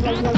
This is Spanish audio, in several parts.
Bye.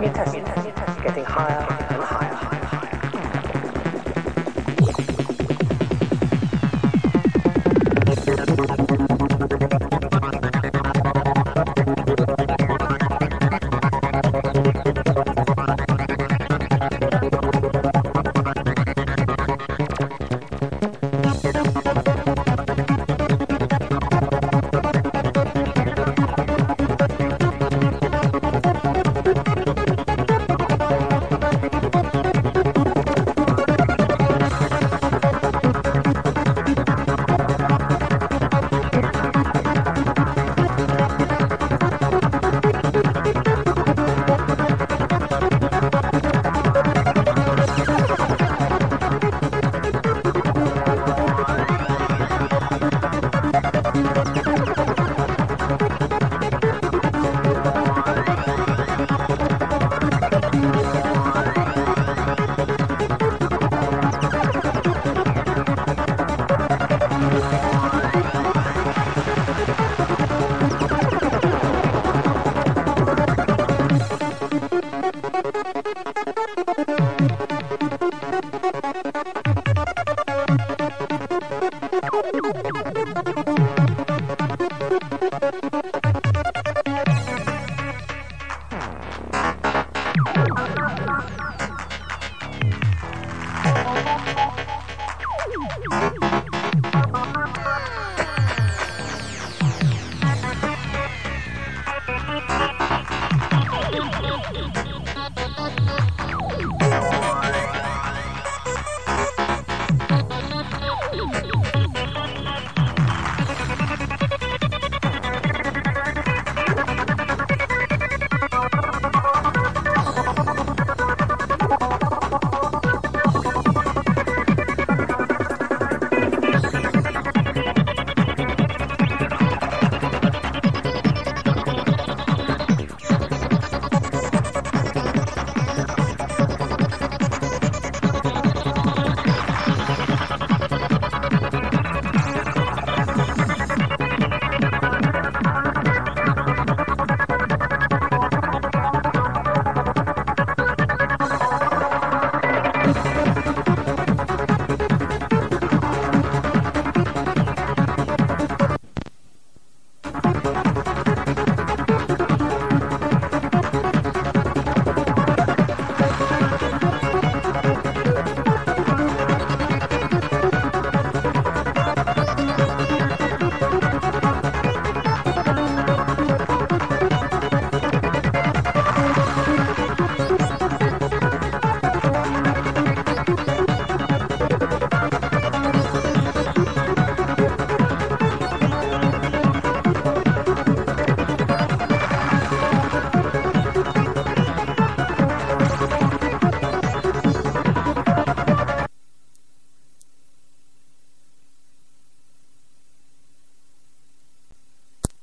Me test